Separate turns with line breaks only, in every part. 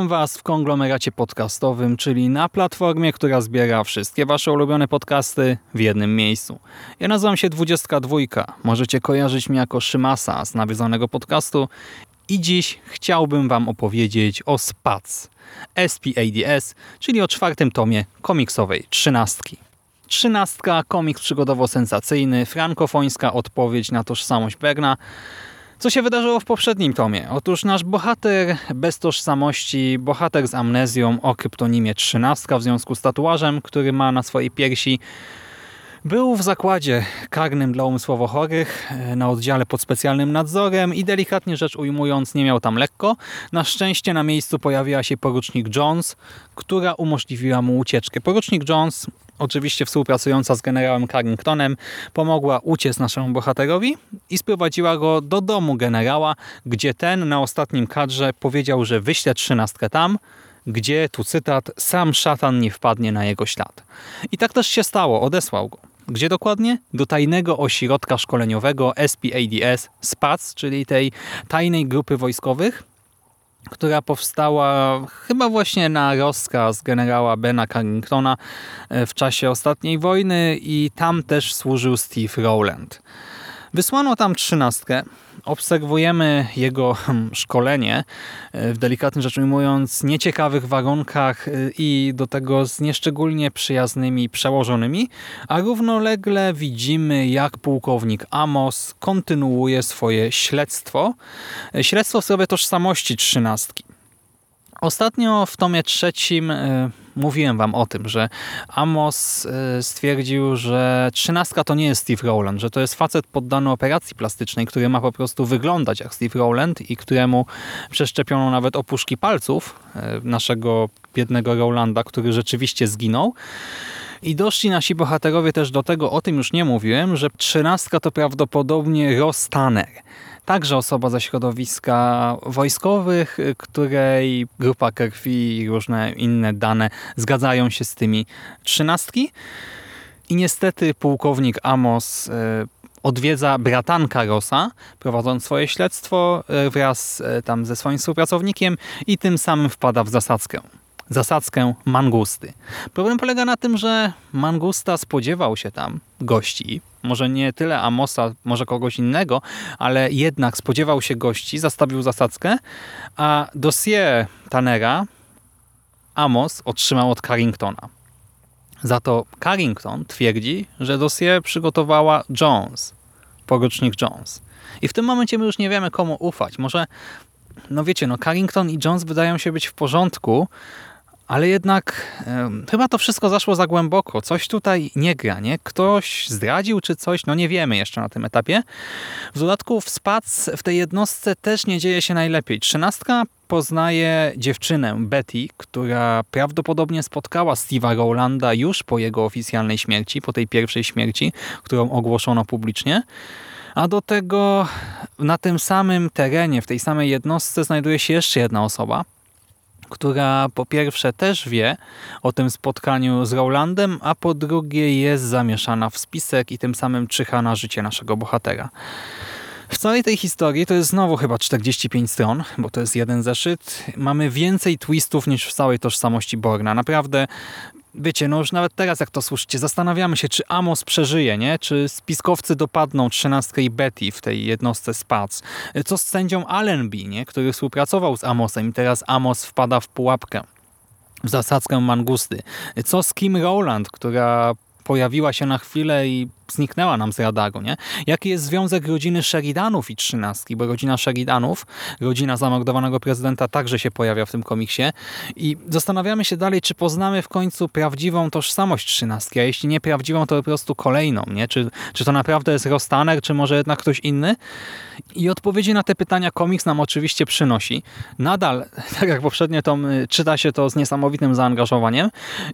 Witam Was w konglomeracie podcastowym, czyli na platformie, która zbiera wszystkie Wasze ulubione podcasty w jednym miejscu. Ja nazywam się 22. Możecie kojarzyć mnie jako Szymasa z nawiedzonego podcastu i dziś chciałbym Wam opowiedzieć o SPADS, SPADS, czyli o czwartym tomie komiksowej trzynastki. Trzynastka, komiks przygodowo-sensacyjny, frankofońska odpowiedź na tożsamość Berna, co się wydarzyło w poprzednim tomie? Otóż nasz bohater bez tożsamości, bohater z amnezją o kryptonimie Trzynastka w związku z tatuażem, który ma na swojej piersi, był w zakładzie karnym dla umysłowo chorych, e, na oddziale pod specjalnym nadzorem i delikatnie rzecz ujmując nie miał tam lekko. Na szczęście na miejscu pojawiła się porucznik Jones, która umożliwiła mu ucieczkę. Porucznik Jones oczywiście współpracująca z generałem Carringtonem, pomogła uciec naszemu bohaterowi i sprowadziła go do domu generała, gdzie ten na ostatnim kadrze powiedział, że wyśle trzynastkę tam, gdzie, tu cytat, sam szatan nie wpadnie na jego ślad. I tak też się stało, odesłał go. Gdzie dokładnie? Do tajnego ośrodka szkoleniowego SPADS SPAC, czyli tej tajnej grupy wojskowych, która powstała chyba właśnie na rozkaz generała Bena Carringtona e, w czasie ostatniej wojny i tam też służył Steve Rowland. Wysłano tam trzynastkę. Obserwujemy jego hmm, szkolenie e, w delikatnym rzecz ujmując nieciekawych warunkach e, i do tego z nieszczególnie przyjaznymi przełożonymi, a równolegle widzimy jak pułkownik Amos kontynuuje swoje śledztwo. E, śledztwo w sprawie tożsamości trzynastki. Ostatnio w tomie trzecim Mówiłem wam o tym, że Amos e, stwierdził, że trzynastka to nie jest Steve Rowland, że to jest facet poddany operacji plastycznej, który ma po prostu wyglądać jak Steve Rowland i któremu przeszczepiono nawet opuszki palców e, naszego biednego Rowlanda, który rzeczywiście zginął. I doszli nasi bohaterowie też do tego, o tym już nie mówiłem, że trzynastka to prawdopodobnie Ross Tanner także osoba ze środowiska wojskowych, której grupa krwi i różne inne dane zgadzają się z tymi trzynastki. I niestety pułkownik Amos e, odwiedza bratanka Rosa, prowadząc swoje śledztwo e, wraz e, tam ze swoim współpracownikiem i tym samym wpada w zasadzkę zasadzkę mangusty. Problem polega na tym, że mangusta spodziewał się tam gości, może nie tyle Amosa, może kogoś innego, ale jednak spodziewał się gości, zastawił zasadzkę, a dossier Tanera Amos otrzymał od Carringtona. Za to Carrington twierdzi, że dossier przygotowała Jones, porucznik Jones. I w tym momencie my już nie wiemy komu ufać. Może, no wiecie, no Carrington i Jones wydają się być w porządku, ale jednak chyba to wszystko zaszło za głęboko. Coś tutaj nie gra, nie? Ktoś zdradził czy coś? No nie wiemy jeszcze na tym etapie. W dodatku w SPAC w tej jednostce też nie dzieje się najlepiej. Trzynastka poznaje dziewczynę Betty, która prawdopodobnie spotkała Steve'a Rowlanda już po jego oficjalnej śmierci, po tej pierwszej śmierci, którą ogłoszono publicznie. A do tego na tym samym terenie, w tej samej jednostce znajduje się jeszcze jedna osoba, która po pierwsze też wie o tym spotkaniu z Rowlandem, a po drugie jest zamieszana w spisek i tym samym czyha na życie naszego bohatera. W całej tej historii, to jest znowu chyba 45 stron, bo to jest jeden zeszyt, mamy więcej twistów niż w całej tożsamości Borna. Naprawdę wiecie, no już nawet teraz jak to słyszycie, zastanawiamy się, czy Amos przeżyje, nie? Czy spiskowcy dopadną trzynastkę i Betty w tej jednostce SPAC. Co z sędzią Allenby, nie? Który współpracował z Amosem i teraz Amos wpada w pułapkę, w zasadzkę mangusty. Co z Kim Rowland, która pojawiła się na chwilę i zniknęła nam z radaru, nie? Jaki jest związek rodziny Sheridanów i trzynastki, bo rodzina Sheridanów, rodzina zamordowanego prezydenta także się pojawia w tym komiksie i zastanawiamy się dalej, czy poznamy w końcu prawdziwą tożsamość trzynastki, a jeśli nie prawdziwą, to po prostu kolejną, nie? Czy, czy to naprawdę jest Rostaner, czy może jednak ktoś inny? I odpowiedzi na te pytania komiks nam oczywiście przynosi. Nadal, tak jak poprzednie tom, y, czyta się to z niesamowitym zaangażowaniem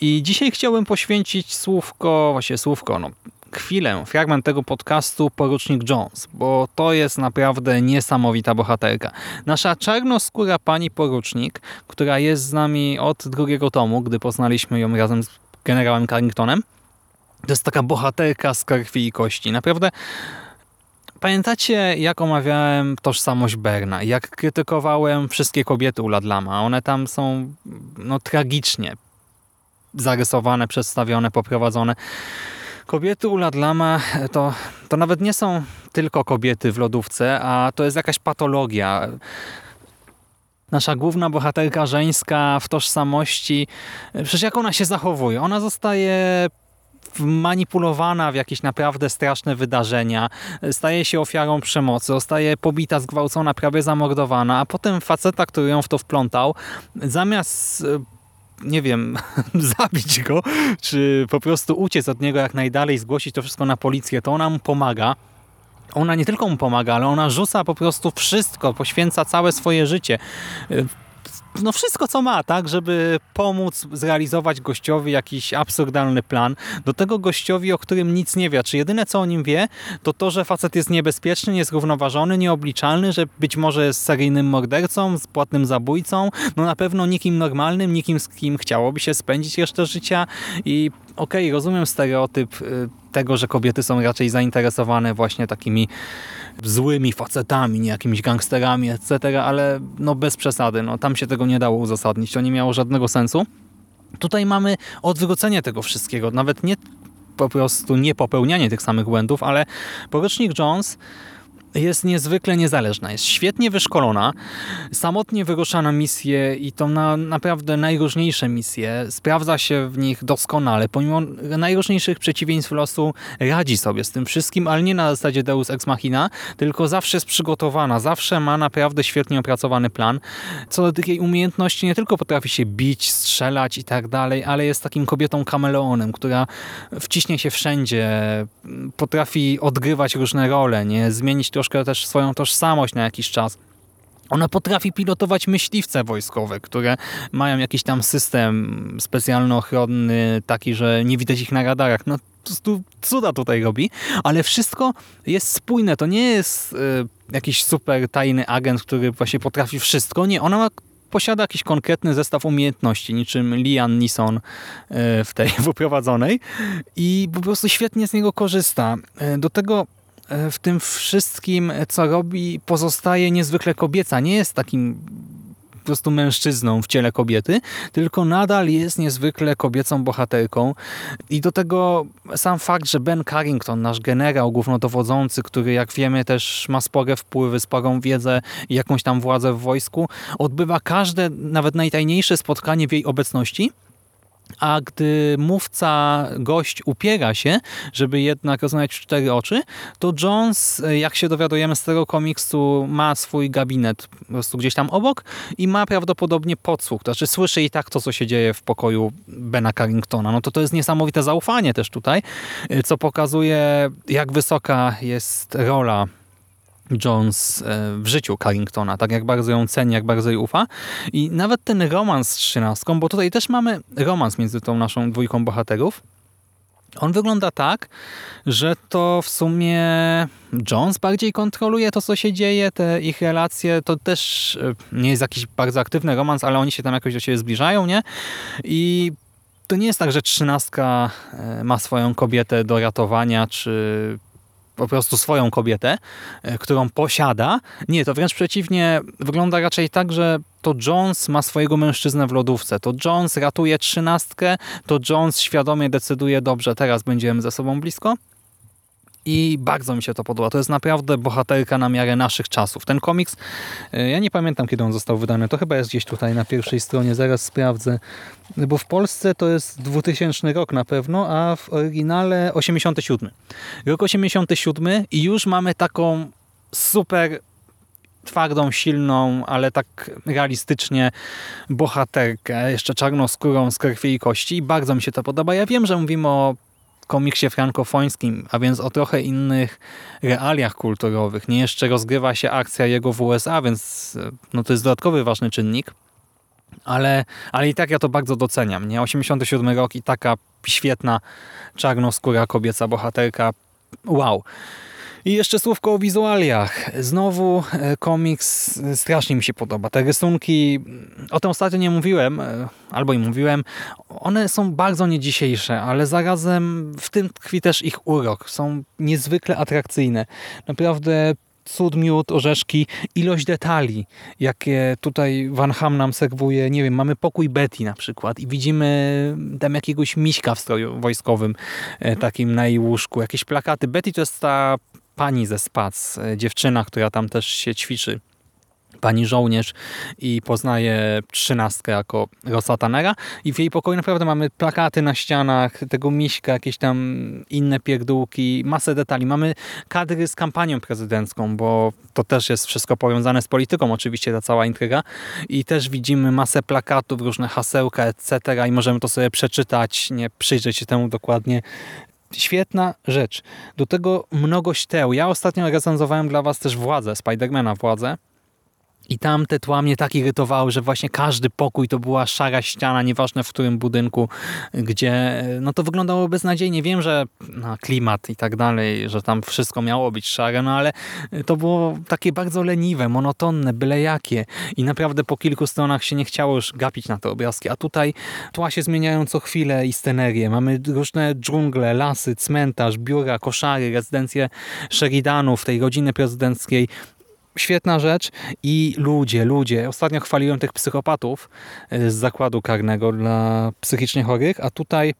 i dzisiaj chciałbym poświęcić słówko, właśnie słówko, no chwilę, fragment tego podcastu Porucznik Jones, bo to jest naprawdę niesamowita bohaterka. Nasza czarnoskóra pani porucznik, która jest z nami od drugiego tomu, gdy poznaliśmy ją razem z generałem Carringtonem, to jest taka bohaterka z krwi i kości. Naprawdę Pamiętacie, jak omawiałem tożsamość Berna, jak krytykowałem wszystkie kobiety u Ladlama? One tam są no, tragicznie zarysowane, przedstawione, poprowadzone. Kobiety u Ladlama to, to nawet nie są tylko kobiety w lodówce, a to jest jakaś patologia. Nasza główna bohaterka żeńska w tożsamości, przecież jak ona się zachowuje? Ona zostaje manipulowana w jakieś naprawdę straszne wydarzenia, staje się ofiarą przemocy, zostaje pobita, zgwałcona, prawie zamordowana, a potem faceta, który ją w to wplątał, zamiast nie wiem, zabić go, czy po prostu uciec od niego jak najdalej, zgłosić to wszystko na policję, to ona mu pomaga. Ona nie tylko mu pomaga, ale ona rzuca po prostu wszystko, poświęca całe swoje życie no wszystko co ma, tak, żeby pomóc zrealizować gościowi jakiś absurdalny plan. Do tego gościowi, o którym nic nie wie, czy jedyne co o nim wie, to to, że facet jest niebezpieczny, niezrównoważony, nieobliczalny, że być może jest seryjnym mordercą, płatnym zabójcą, no na pewno nikim normalnym, nikim z kim chciałoby się spędzić resztę życia. I okej, okay, rozumiem stereotyp y, tego, że kobiety są raczej zainteresowane właśnie takimi złymi facetami, nie jakimiś gangsterami, etc., ale no bez przesady, no tam się tego nie dało uzasadnić, to nie miało żadnego sensu. Tutaj mamy odwrócenie tego wszystkiego, nawet nie po prostu nie popełnianie tych samych błędów, ale porucznik Jones jest niezwykle niezależna, jest świetnie wyszkolona, samotnie wyrusza na misje i to na naprawdę najróżniejsze misje. Sprawdza się w nich doskonale. Pomimo najróżniejszych przeciwieństw losu radzi sobie z tym wszystkim, ale nie na zasadzie Deus Ex Machina, tylko zawsze jest przygotowana, zawsze ma naprawdę świetnie opracowany plan. Co do takiej umiejętności nie tylko potrafi się bić, strzelać i tak dalej, ale jest takim kobietą kameleonem, która wciśnie się wszędzie, potrafi odgrywać różne role, nie zmienić to troszkę też swoją tożsamość na jakiś czas. Ona potrafi pilotować myśliwce wojskowe, które mają jakiś tam system specjalny, ochronny, taki, że nie widać ich na radarach. No tu cuda tutaj robi, ale wszystko jest spójne. To nie jest y, jakiś super tajny agent, który właśnie potrafi wszystko. Nie, ona ma posiada jakiś konkretny zestaw umiejętności, niczym Lian Nisson y, w tej wyprowadzonej i po prostu świetnie z niego korzysta. Y, do tego w tym wszystkim, co robi, pozostaje niezwykle kobieca. Nie jest takim po prostu mężczyzną w ciele kobiety, tylko nadal jest niezwykle kobiecą bohaterką. I do tego sam fakt, że Ben Carrington, nasz generał głównodowodzący, który jak wiemy też ma spore wpływy, sporą wiedzę i jakąś tam władzę w wojsku, odbywa każde, nawet najtajniejsze spotkanie w jej obecności a gdy mówca, gość upiera się, żeby jednak rozmawiać w cztery oczy, to Jones, jak się dowiadujemy z tego komiksu, ma swój gabinet po prostu gdzieś tam obok i ma prawdopodobnie podsłuch. Znaczy słyszy i tak to, co się dzieje w pokoju Bena Carringtona. No to to jest niesamowite zaufanie też tutaj, co pokazuje, jak wysoka jest rola Jones e, w życiu Carringtona, tak jak bardzo ją ceni, jak bardzo jej ufa. I nawet ten romans z trzynastką, bo tutaj też mamy romans między tą naszą dwójką bohaterów, on wygląda tak, że to w sumie Jones bardziej kontroluje to, co się dzieje, te ich relacje. To też e, nie jest jakiś bardzo aktywny romans, ale oni się tam jakoś do siebie zbliżają, nie? I to nie jest tak, że trzynastka e, ma swoją kobietę do ratowania, czy po prostu swoją kobietę, e, którą posiada. Nie, to wręcz przeciwnie, wygląda raczej tak, że to Jones ma swojego mężczyznę w lodówce. To Jones ratuje trzynastkę, to Jones świadomie decyduje, dobrze, teraz będziemy ze sobą blisko. I bardzo mi się to podoba. To jest naprawdę bohaterka na miarę naszych czasów. Ten komiks, e, ja nie pamiętam kiedy on został wydany, to chyba jest gdzieś tutaj na pierwszej stronie, zaraz sprawdzę, bo w Polsce to jest 2000 rok na pewno, a w oryginale 87. Rok 87 i już mamy taką super twardą, silną, ale tak realistycznie bohaterkę, jeszcze czarnoskórą z krwi i kości i bardzo mi się to podoba. Ja wiem, że mówimy o komiksie frankofońskim, a więc o trochę innych realiach kulturowych. Nie jeszcze rozgrywa się akcja jego w USA, więc no to jest dodatkowy ważny czynnik. Ale, ale i tak ja to bardzo doceniam. Nie? 87 rok i taka świetna czarnoskóra kobieca bohaterka. Wow. I jeszcze słówko o wizualiach. Znowu e, komiks e, strasznie mi się podoba. Te rysunki, o tym ostatnio nie mówiłem, e, albo i mówiłem, one są bardzo nie dzisiejsze, ale zarazem w tym tkwi też ich urok. Są niezwykle atrakcyjne. Naprawdę cud, miód, orzeszki, ilość detali, jakie tutaj Van Ham nam serwuje. Nie wiem, mamy pokój Betty na przykład i widzimy tam jakiegoś miśka w stroju wojskowym, takim na jej łóżku, jakieś plakaty. Betty to jest ta pani ze Spac, e, dziewczyna, która tam też się ćwiczy pani żołnierz i poznaje trzynastkę jako Rosa Tannera i w jej pokoju naprawdę mamy plakaty na ścianach, tego miśka, jakieś tam inne pierdółki, masę detali. Mamy kadry z kampanią prezydencką, bo to też jest wszystko powiązane z polityką oczywiście, ta cała intryga i też widzimy masę plakatów, różne hasełka, etc. i możemy to sobie przeczytać, nie przyjrzeć się temu dokładnie świetna rzecz. Do tego mnogość teł. Ja ostatnio recenzowałem dla was też Władzę, Spidermana Władzę. I tam te tła mnie tak irytowały, że właśnie każdy pokój to była szara ściana, nieważne w którym budynku, gdzie no to wyglądało beznadziejnie. Wiem, że no, klimat i tak dalej, że tam wszystko miało być szare, no ale to było takie bardzo leniwe, monotonne, byle jakie. I naprawdę po kilku stronach się nie chciało już gapić na te obrazki. A tutaj tła się zmieniają co chwilę i scenerie. Mamy różne dżungle, lasy, cmentarz, biura, koszary, rezydencje Sheridanów, tej rodziny prezydenckiej świetna rzecz i ludzie, ludzie. Ostatnio chwaliłem tych psychopatów e, z zakładu karnego dla psychicznie chorych, a tutaj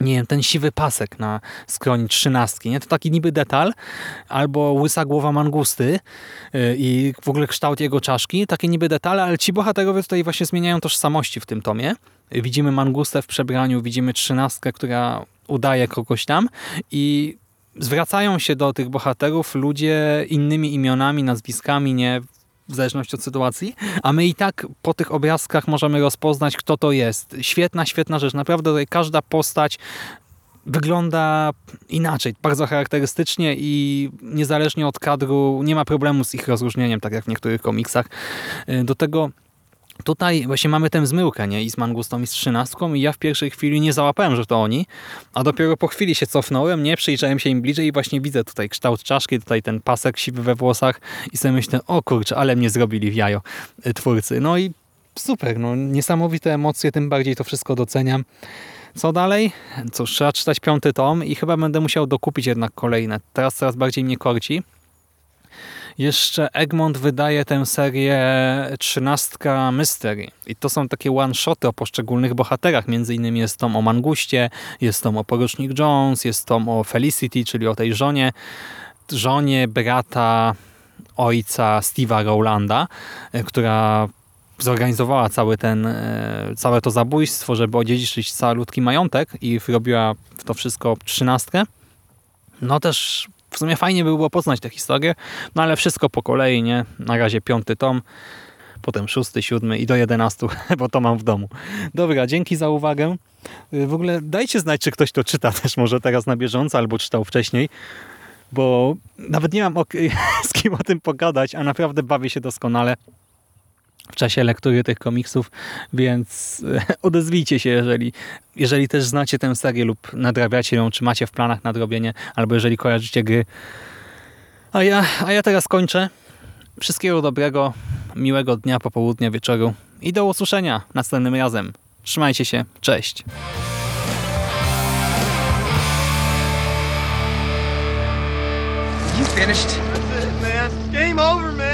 nie wiem, ten siwy pasek na skroni trzynastki, nie? To taki niby detal, albo łysa głowa mangusty e, i w ogóle kształt jego czaszki, takie niby detale, ale ci bohaterowie tutaj właśnie zmieniają tożsamości w tym tomie. Widzimy mangustę w przebraniu, widzimy trzynastkę, która udaje kogoś tam i zwracają się do tych bohaterów ludzie innymi imionami, nazwiskami, nie w zależności od sytuacji, a my i tak po tych obrazkach możemy rozpoznać, kto to jest. Świetna, świetna rzecz. Naprawdę tutaj każda postać wygląda inaczej, bardzo charakterystycznie i niezależnie od kadru nie ma problemu z ich rozróżnieniem, tak jak w niektórych komiksach. Do tego Tutaj właśnie mamy tę zmyłkę, nie? I z Mangustą i z trzynastką i ja w pierwszej chwili nie załapałem, że to oni, a dopiero po chwili się cofnąłem, nie? Przyjrzałem się im bliżej i właśnie widzę tutaj kształt czaszki, tutaj ten pasek siwy we włosach i sobie myślę, o kurczę, ale mnie zrobili w jajo y, twórcy. No i super, no niesamowite emocje, tym bardziej to wszystko doceniam. Co dalej? Cóż, trzeba czytać piąty tom i chyba będę musiał dokupić jednak kolejne. Teraz coraz bardziej mnie korci. Jeszcze Egmont wydaje tę serię Trzynastka Mystery. I to są takie one-shoty o poszczególnych bohaterach. Między innymi jest tom o Manguście, jest tom o Porucznik Jones, jest tom o Felicity, czyli o tej żonie, żonie brata ojca Steve'a Rowlanda, e, która zorganizowała cały ten, e, całe to zabójstwo, żeby odziedziczyć calutki majątek i robiła w to wszystko trzynastkę. No też w sumie fajnie by było poznać tę historię, no ale wszystko po kolei, nie? Na razie piąty tom, potem szósty, siódmy i do jedenastu, bo to mam w domu. Dobra, dzięki za uwagę. W ogóle dajcie znać, czy ktoś to czyta też może teraz na bieżąco, albo czytał wcześniej, bo nawet nie mam z kim o tym pogadać, a naprawdę bawię się doskonale w czasie lektury tych komiksów, więc odezwijcie się, jeżeli, jeżeli też znacie tę serię lub nadrabiacie ją, czy macie w planach nadrobienie, albo jeżeli kojarzycie gry. A ja, a ja teraz kończę. Wszystkiego dobrego, miłego dnia, popołudnia, wieczoru i do usłyszenia następnym razem. Trzymajcie się, cześć!
You finished?
That's it, man. Game over, man.